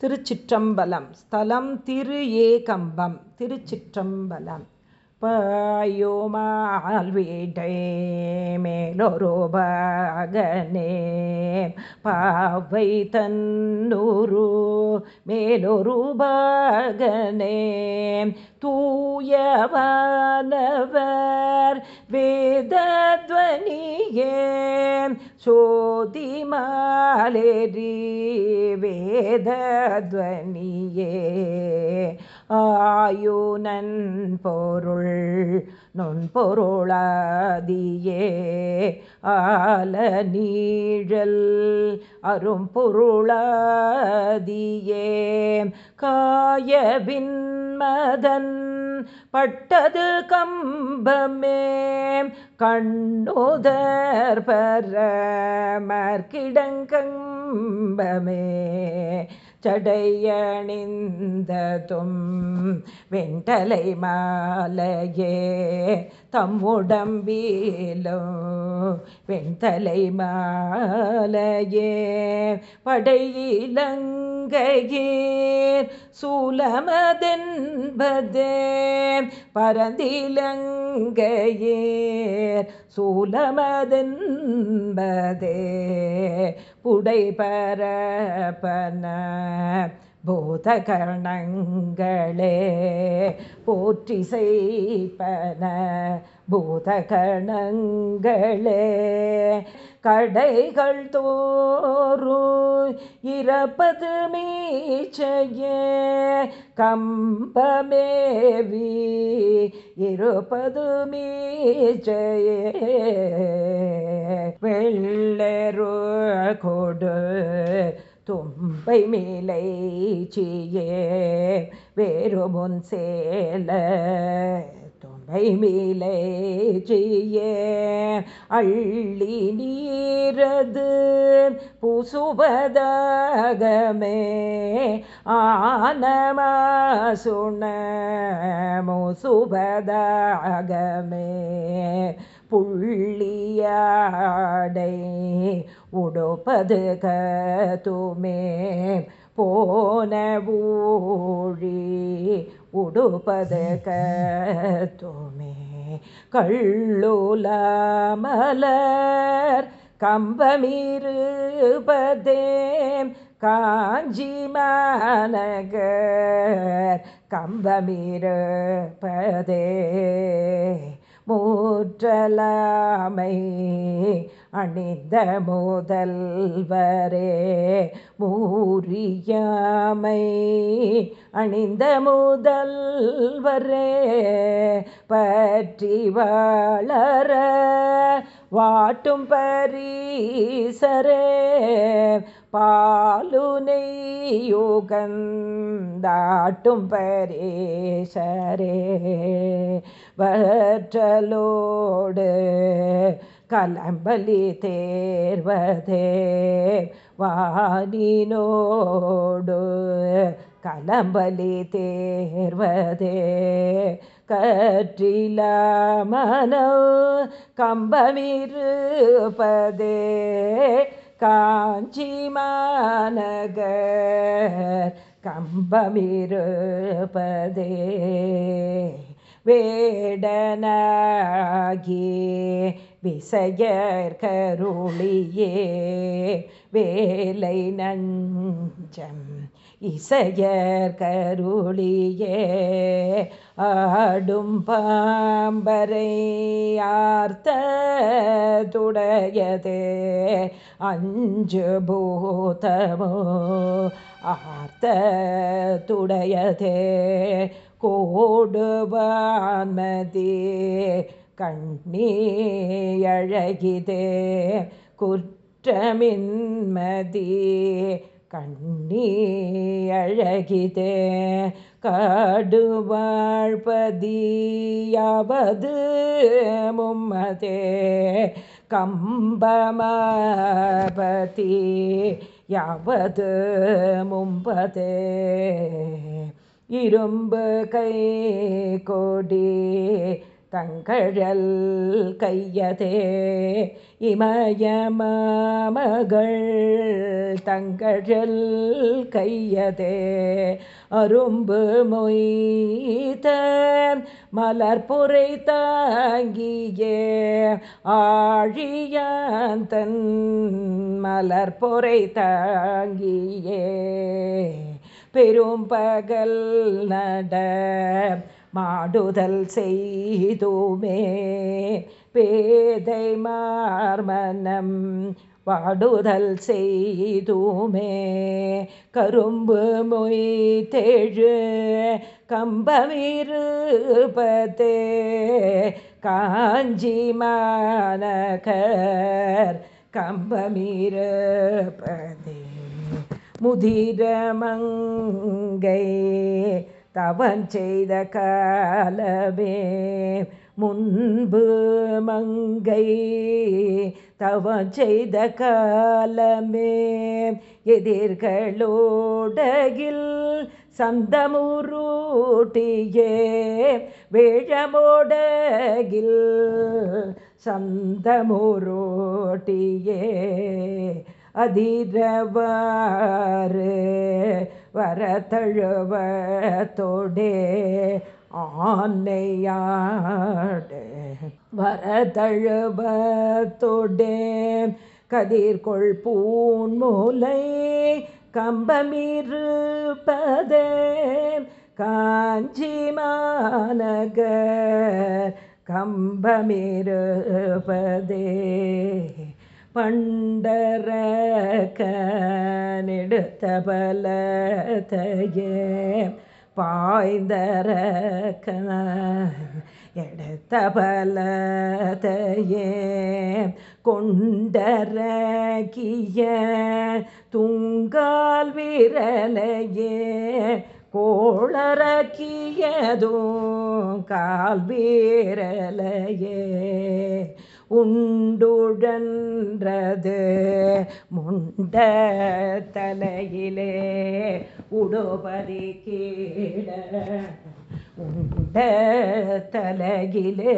திருச்சிற்றம்பலம். ஸ்தலம் திரு ஏகம்பம். திருச்சிற்றம்பலம். பாயோமால் வீட்டை மேலொரு பாவை தன்னுரு மேலொருபகனே. தூயவானவர் வேதத்வனியே. சோதிமாலேரி வேதத்வனியே ஆயுனன் பொருள் நொன்பொருளாதியே ஆல நீழல் அரும் பொருளாதியே காயவின் பட்டது கம்பமே கண்ணுதர் பரமர்கிடங்கம்பமே சடையணிந்ததும் வெண்டலை மாலையே தம்முடம்பீலும் வெண்தலை மாலையே படையிலங்கையீர் சூலமதென்பதே பரந்திலங்க பரந்திலங்கையீர் சூலமதென்பதே புடைபரப்பன பரப்பன பூதகணங்களே போற்றி செய்ப்பன பூத பூதகணங்களே கடைகள் தோறு இறப்பது மீச்சையே கம்பமேவி இருப்பது மீச்சையே. வெள்ளரு கொடு தும்பை மேலை சியே வேறு முன் சேல. தும்பை மேலை சீயே அள்ளி நீரது புசுபதகமே ஆனமா சுண புள்ளியாடை உடுப்பது கதுமே போன ஊழி உடுப்பது கத்துமே கள்ளுலமலர் கம்பமிருபதே காஞ்சி மாநகர் கம்பமிருப்பதே மூற்றலாமை அணிந்த முதல்வரே மூரியாமை அணிந்த முதல்வரே பற்றி வாழற வாட்டும் பரீசரே பாலுனை யுகந்தாட்டும் பரேசரே. வற்றலோடு கலம்பலி தேர்வதே. வானினோடு கலம்பலி தேர்வதே. கற்றில மனோ கம்பமிருப்பதே. காஞ்சி மாநகர் கம்பமிருப்பதே வேடனாகி விசையர் கருளியே வேலை நஞ்சம் இசையர் கருளியே ஆடும் பாம்பரை ஆர்த்த துடையதே அஞ்சு பூதமோ ஆர்த்த துடையதே கோடுவான்மதே கண்ணீழகிதே குற்றமின்மதி கண்ணீழகிதே காடுவாழ்பதியாவது மும்மதே கம்பமபதி யாவது மும்பதே. இரும்பு கை கொடி தங்கழல் கையதே. இமயமாமகள் தங்கழல் கையதே. அரும்பு மொய்த மலர்புரை தாங்கியே. ஆழியாந்தன் மலர்புரை தாங்கியே. பெரும் பகல் நட மாடுதல் செய்துமே. பேதை மார்மனம் வாடுதல் செய்துமே. கரும்பு மொய் தேழு கம்பமிருபதே காஞ்சி மாநகர் கம்பமிருபதே முதிரமங்கை தவன் செய்த காலமே முன்பு மங்கை. தவம் செய்த காலமே எதிர்களோடகில் சந்தமுருட்டியே. வேழமோடகில் சந்தமுருட்டியே. அதிரவாறு வரதழுவத்தோடே ஆனையாடு வரதழுவத்தோடே கதிர்கொள் பூன்மூலை கம்பமிருப்பதே காஞ்சி மாநகர் கம்பமிருப்பதே. பண்டரக்க நெடுத்த பலத்தையே பாய்ந்தரக்க எடுத்த பலத்தையே கொண்டரக்கிய துங்கால் விரலையே கோளரக்கியதும் கால் வீரலையே உண்டுழன்றது முண்ட தலையிலே உடுபதி கீழ. உண்ட தலையிலே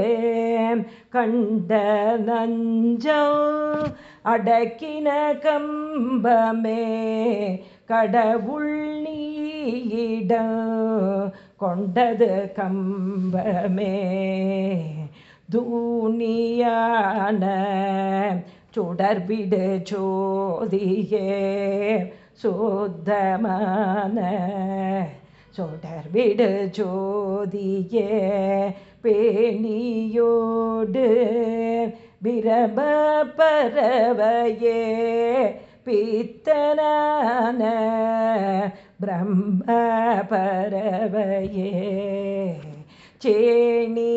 கண்ட நஞ்சோ அடக்கின கம்பமே கடவுள் நீயிடம் கொண்டது கம்பமே. தூணியான சுடர்விடு சோதியே சுத்தமான சுடர்விடு ஜோதியே பேணியோடு பிரப பரவையே பித்தனான பிரம்ம பரவையே. சேனினோடு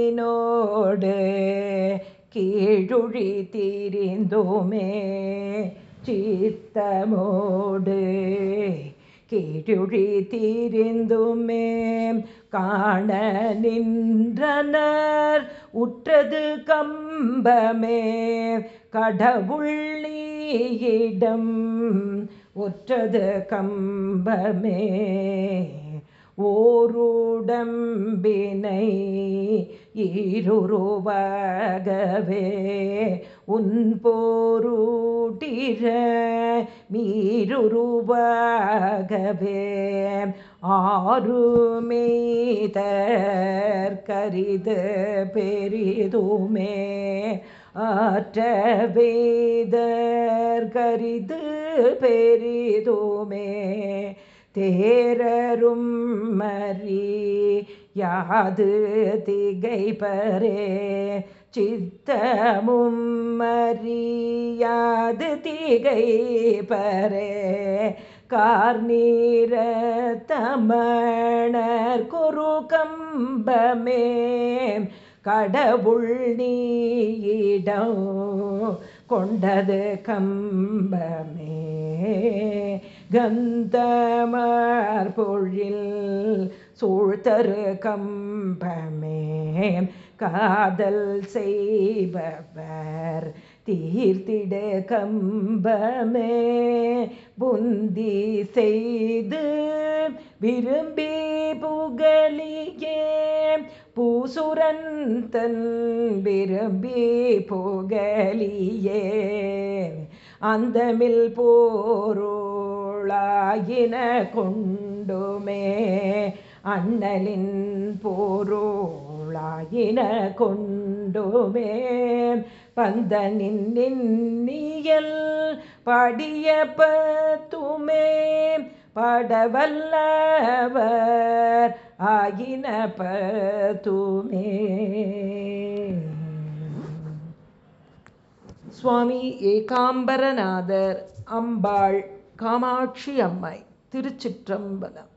கீழுழி தீரிந்தோமே சித்தமோடு கீழுழி தீரிந்துமே காண நின்றனர் உற்றது கம்பமே கடவுள் நீயிடம் உற்றது கம்பமே ஓருடம்பினை ஈருருவாகவே உன் போரூட்டிர மீருருவாகவே. ஆறுமேதற்கரிது பெரிதுமே ஆற்றவேதற்கரிது பெரிதுமே. தேரரும் மறி யாது திகைப்பரே. சித்தமும் மறியாது திகைப்பரே. கார்நீர தமணர் குரு கம்பமே. கடவுள் நீடம் கொண்டது கம்பமே. கந்தமர் பொழில் சூழ்த்தரு கம்பமே. காதல் செய்பவர் தீர்த்திட கம்பமே. புந்தி செய்து விரும்பி புகழியே. பூசுரந்தன் விரும்பி புகலியே அந்தமில் போரோ பொருளாயின கொண்டுமே. அண்ணலின் போரோளாயின கொண்டுமே. பந்தனின் நின்னியல் படிய பத்துமே படவல்லவர் ஆகின பத்துமே சுவாமி ஏகாம்பரநாதர் அம்பாள் காமாட்சி அம்மை திருச்சிற்றம்பலம்.